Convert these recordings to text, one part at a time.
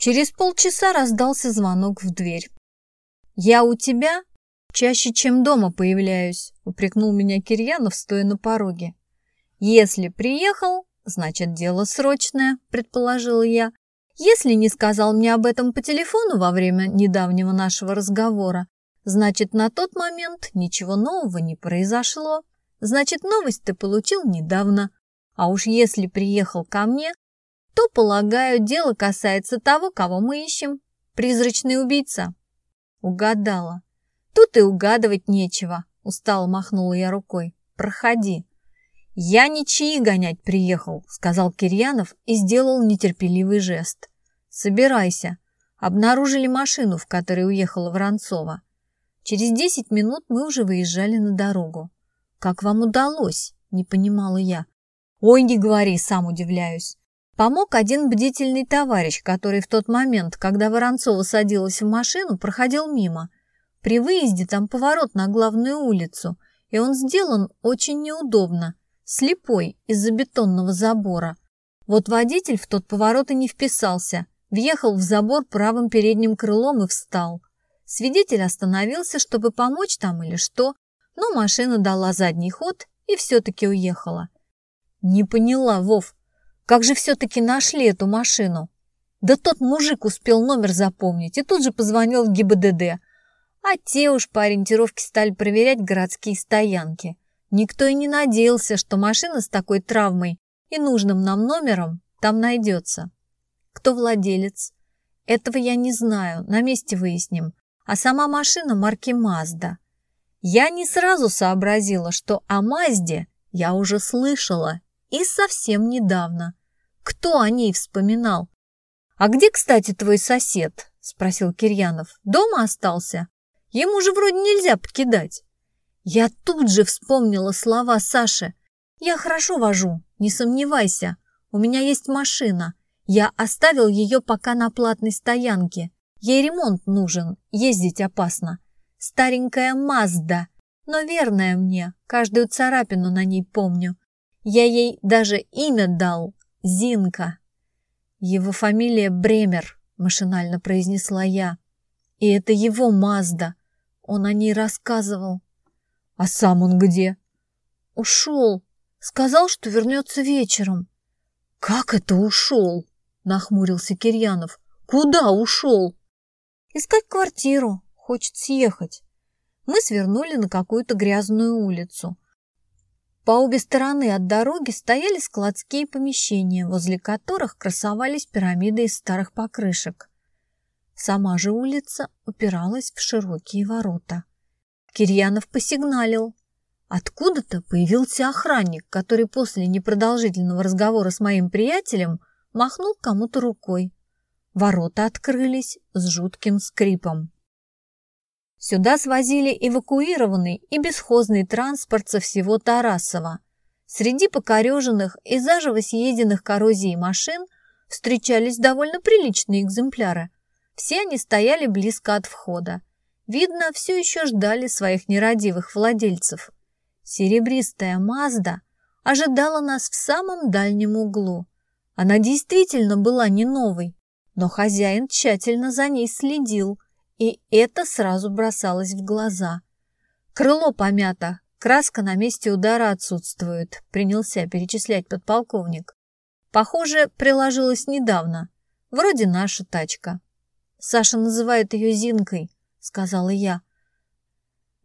Через полчаса раздался звонок в дверь. «Я у тебя чаще, чем дома появляюсь», — упрекнул меня Кирьянов, стоя на пороге. «Если приехал, значит, дело срочное», — предположила я. «Если не сказал мне об этом по телефону во время недавнего нашего разговора, значит, на тот момент ничего нового не произошло. Значит, новость ты получил недавно. А уж если приехал ко мне, то, полагаю, дело касается того, кого мы ищем. Призрачный убийца». Угадала. «Тут и угадывать нечего», — устало махнула я рукой. «Проходи». «Я ничьи гонять приехал», — сказал Кирьянов и сделал нетерпеливый жест. «Собирайся». Обнаружили машину, в которой уехала Воронцова. Через десять минут мы уже выезжали на дорогу. «Как вам удалось?» — не понимала я. «Ой, не говори, сам удивляюсь. Помог один бдительный товарищ, который в тот момент, когда Воронцова садилась в машину, проходил мимо. При выезде там поворот на главную улицу, и он сделан очень неудобно слепой из-за бетонного забора. Вот водитель в тот поворот и не вписался, въехал в забор правым передним крылом и встал. Свидетель остановился, чтобы помочь там или что, но машина дала задний ход и все-таки уехала. Не поняла, Вов, как же все-таки нашли эту машину? Да тот мужик успел номер запомнить и тут же позвонил в ГИБДД. А те уж по ориентировке стали проверять городские стоянки. Никто и не надеялся, что машина с такой травмой и нужным нам номером там найдется. Кто владелец? Этого я не знаю, на месте выясним. А сама машина марки Мазда. Я не сразу сообразила, что о Мазде я уже слышала и совсем недавно. Кто о ней вспоминал? «А где, кстати, твой сосед?» – спросил Кирьянов. «Дома остался? Ему же вроде нельзя покидать». Я тут же вспомнила слова Саши. «Я хорошо вожу, не сомневайся. У меня есть машина. Я оставил ее пока на платной стоянке. Ей ремонт нужен, ездить опасно. Старенькая Мазда, но верная мне, каждую царапину на ней помню. Я ей даже имя дал — Зинка. Его фамилия Бремер, машинально произнесла я. И это его Мазда. Он о ней рассказывал. А сам он где? Ушел. Сказал, что вернется вечером. Как это ушел? Нахмурился Кирьянов. Куда ушел? Искать квартиру. Хочет съехать. Мы свернули на какую-то грязную улицу. По обе стороны от дороги стояли складские помещения, возле которых красовались пирамиды из старых покрышек. Сама же улица упиралась в широкие ворота. Кирьянов посигналил. Откуда-то появился охранник, который после непродолжительного разговора с моим приятелем махнул кому-то рукой. Ворота открылись с жутким скрипом. Сюда свозили эвакуированный и бесхозный транспорт со всего Тарасова. Среди покореженных и заживо съеденных коррозией машин встречались довольно приличные экземпляры. Все они стояли близко от входа. Видно, все еще ждали своих нерадивых владельцев. Серебристая Мазда ожидала нас в самом дальнем углу. Она действительно была не новой, но хозяин тщательно за ней следил, и это сразу бросалось в глаза. Крыло помято, краска на месте удара отсутствует, принялся перечислять подполковник. Похоже, приложилась недавно. Вроде наша тачка. Саша называет ее Зинкой, — сказала я.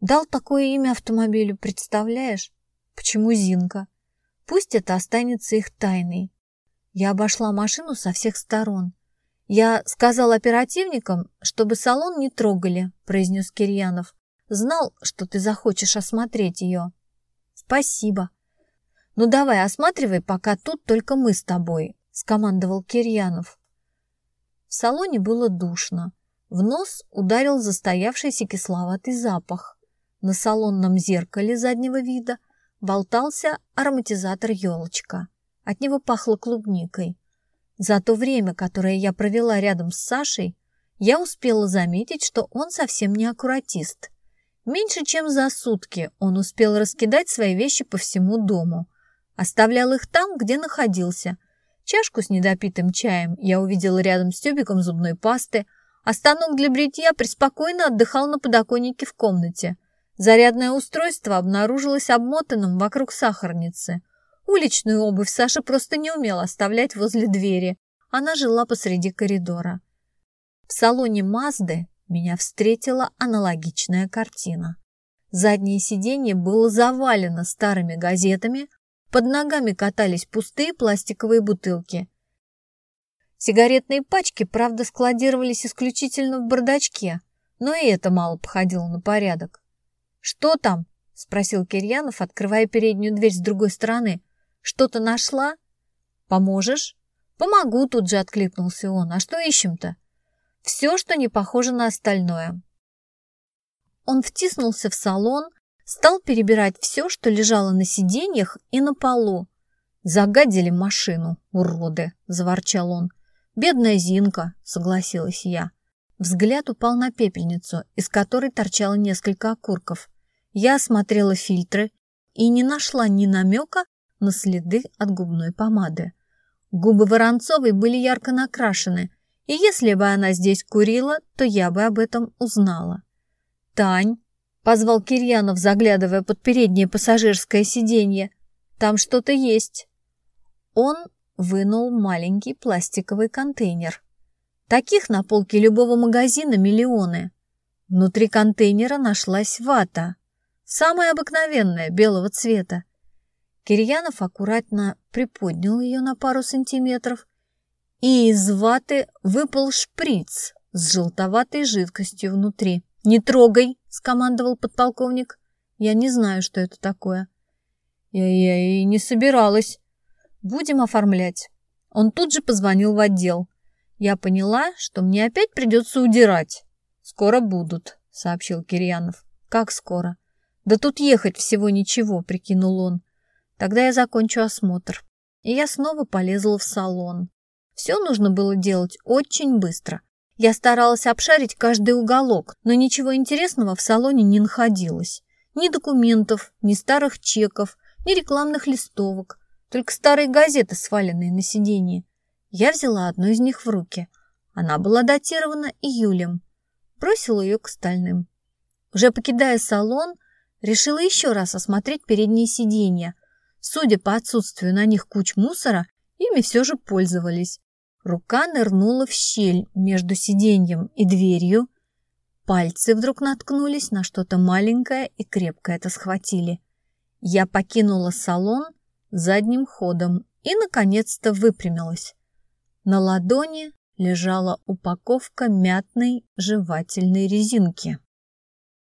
«Дал такое имя автомобилю, представляешь? Почему Зинка? Пусть это останется их тайной». Я обошла машину со всех сторон. «Я сказал оперативникам, чтобы салон не трогали», — произнес Кирьянов. «Знал, что ты захочешь осмотреть ее». «Спасибо». «Ну давай, осматривай, пока тут только мы с тобой», — скомандовал Кирьянов. В салоне было душно. В нос ударил застоявшийся кисловатый запах. На салонном зеркале заднего вида болтался ароматизатор елочка. От него пахло клубникой. За то время, которое я провела рядом с Сашей, я успела заметить, что он совсем не аккуратист. Меньше чем за сутки он успел раскидать свои вещи по всему дому. Оставлял их там, где находился. Чашку с недопитым чаем я увидела рядом с тюбиком зубной пасты, а станок для бритья преспокойно отдыхал на подоконнике в комнате. Зарядное устройство обнаружилось обмотанным вокруг сахарницы. Уличную обувь Саша просто не умела оставлять возле двери. Она жила посреди коридора. В салоне Мазды меня встретила аналогичная картина. Заднее сиденье было завалено старыми газетами, под ногами катались пустые пластиковые бутылки. Сигаретные пачки, правда, складировались исключительно в бардачке, но и это мало походило на порядок. «Что там?» – спросил Кирьянов, открывая переднюю дверь с другой стороны. «Что-то нашла? Поможешь?» «Помогу», – тут же откликнулся он. «А что ищем-то?» «Все, что не похоже на остальное». Он втиснулся в салон, Стал перебирать все, что лежало на сиденьях и на полу. «Загадили машину, уроды!» – заворчал он. «Бедная Зинка!» – согласилась я. Взгляд упал на пепельницу, из которой торчало несколько окурков. Я осмотрела фильтры и не нашла ни намека на следы от губной помады. Губы Воронцовой были ярко накрашены, и если бы она здесь курила, то я бы об этом узнала. «Тань!» Позвал Кирьянов, заглядывая под переднее пассажирское сиденье. «Там что-то есть». Он вынул маленький пластиковый контейнер. Таких на полке любого магазина миллионы. Внутри контейнера нашлась вата. Самая обыкновенная, белого цвета. Кирьянов аккуратно приподнял ее на пару сантиметров, и из ваты выпал шприц с желтоватой жидкостью внутри. «Не трогай!» — скомандовал подполковник. «Я не знаю, что это такое». «Я, я и не собиралась. Будем оформлять». Он тут же позвонил в отдел. Я поняла, что мне опять придется удирать. «Скоро будут», — сообщил Кирьянов. «Как скоро?» «Да тут ехать всего ничего», — прикинул он. «Тогда я закончу осмотр». И я снова полезла в салон. Все нужно было делать очень быстро. Я старалась обшарить каждый уголок, но ничего интересного в салоне не находилось. Ни документов, ни старых чеков, ни рекламных листовок, только старые газеты, сваленные на сиденье. Я взяла одну из них в руки. Она была датирована июлем. Бросила ее к остальным. Уже покидая салон, решила еще раз осмотреть передние сиденья. Судя по отсутствию на них куч мусора, ими все же пользовались. Рука нырнула в щель между сиденьем и дверью. Пальцы вдруг наткнулись на что-то маленькое и крепко это схватили. Я покинула салон задним ходом и, наконец-то, выпрямилась. На ладони лежала упаковка мятной жевательной резинки.